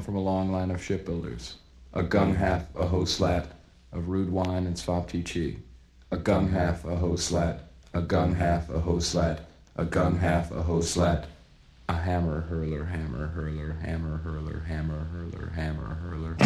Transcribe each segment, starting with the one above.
from a long line of shipbuilders. A gung half, a ho slat, of rude wine and swap chi. A gung half, a ho slat, a gung half, a ho slat, a gung half, a ho slat. A hammer hurler, hammer hurler, hammer hurler, hammer hurler, hammer hurler.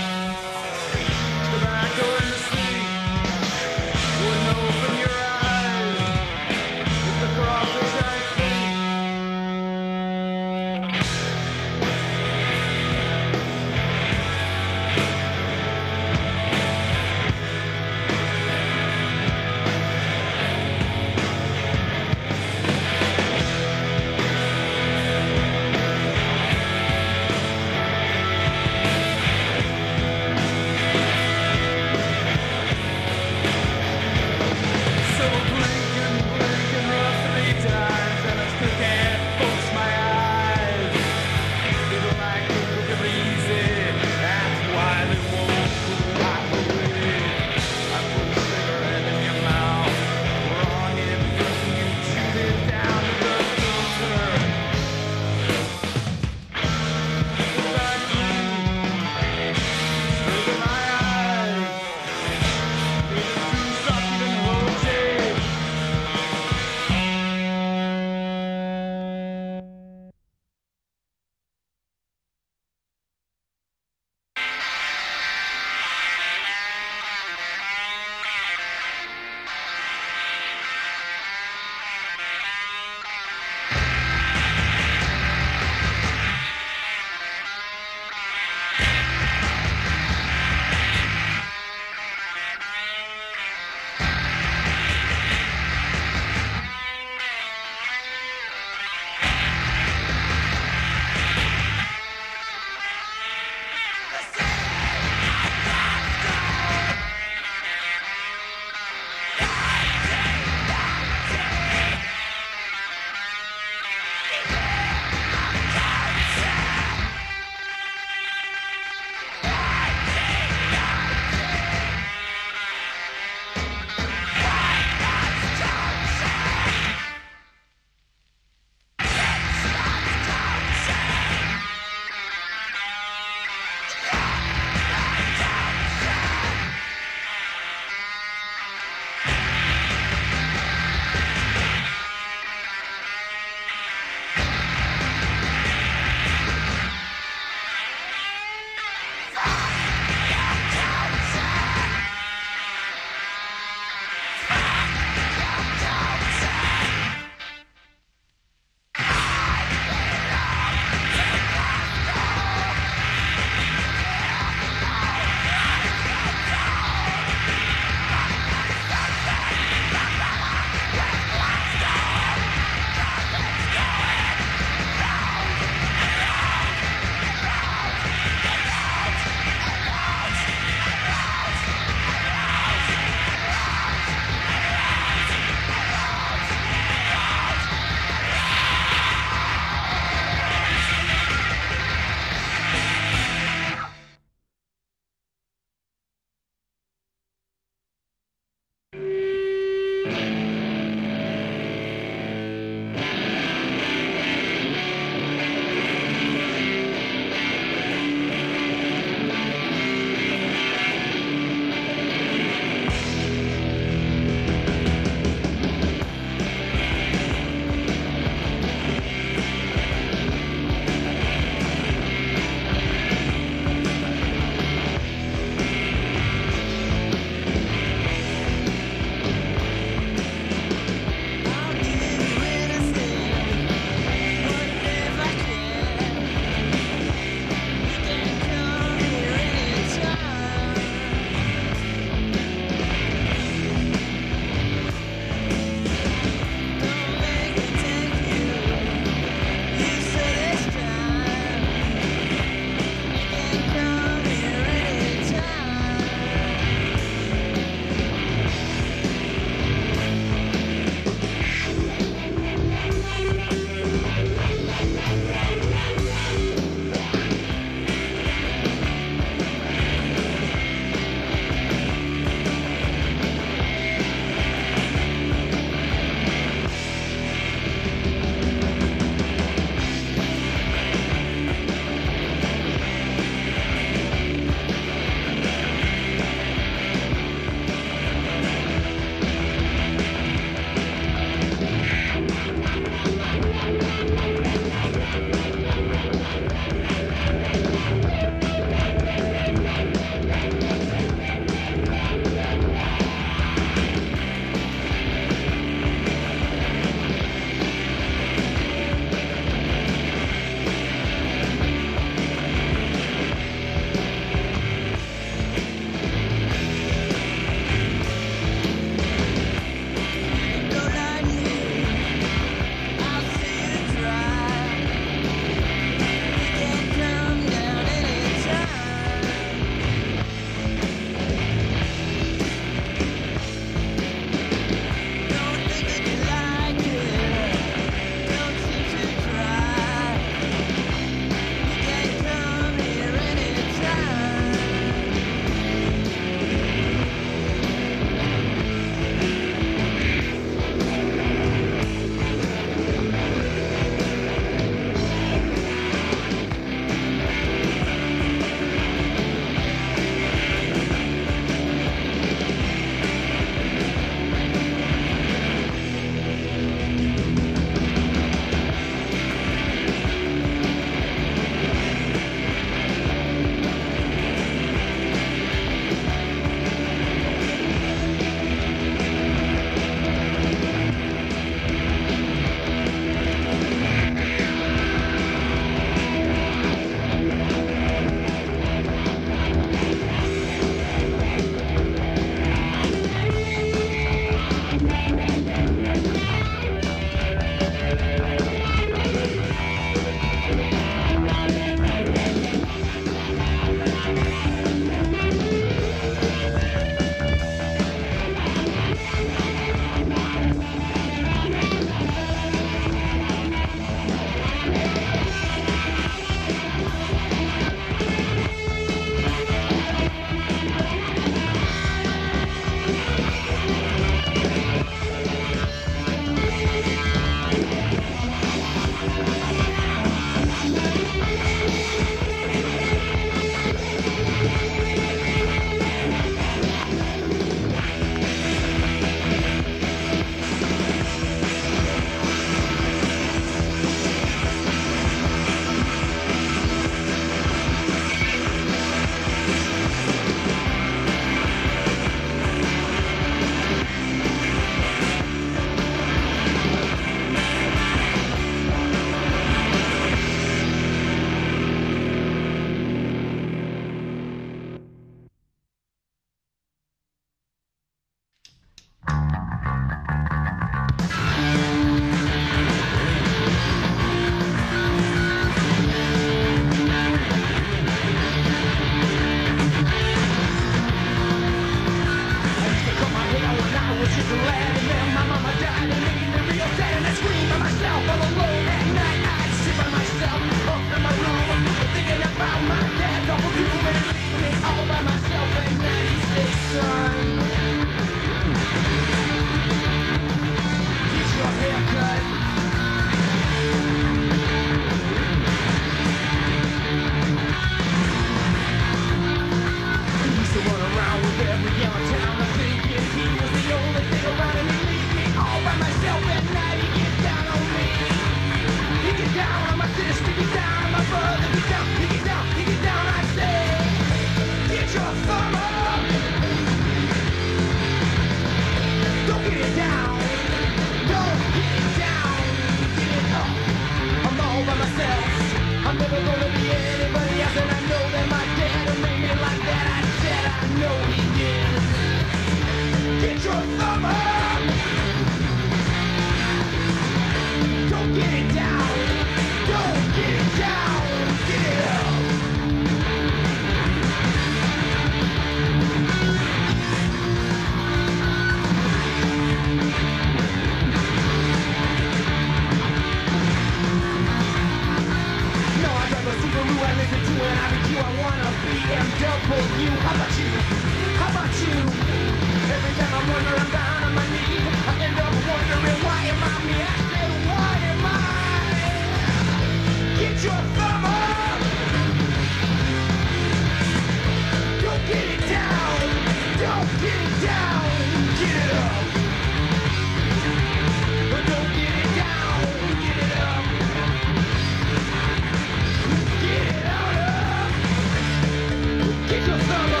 Get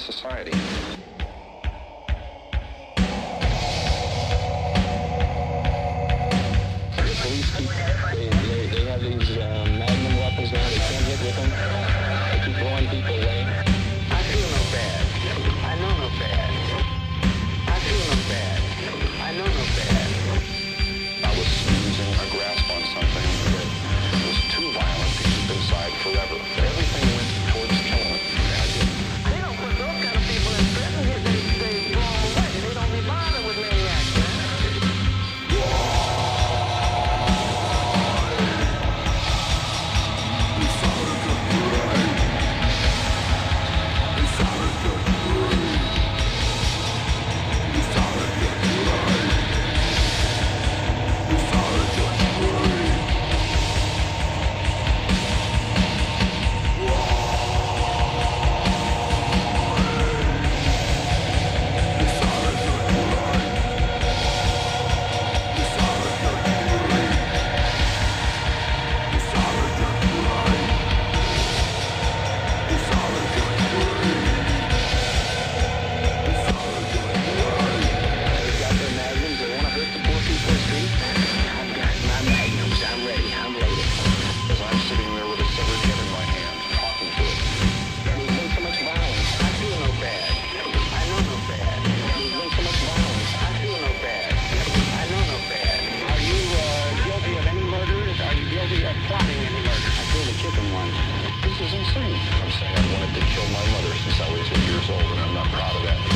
society. is insane. I'm saying I wanted to kill my mother since I was eight years old, and I'm not proud of that.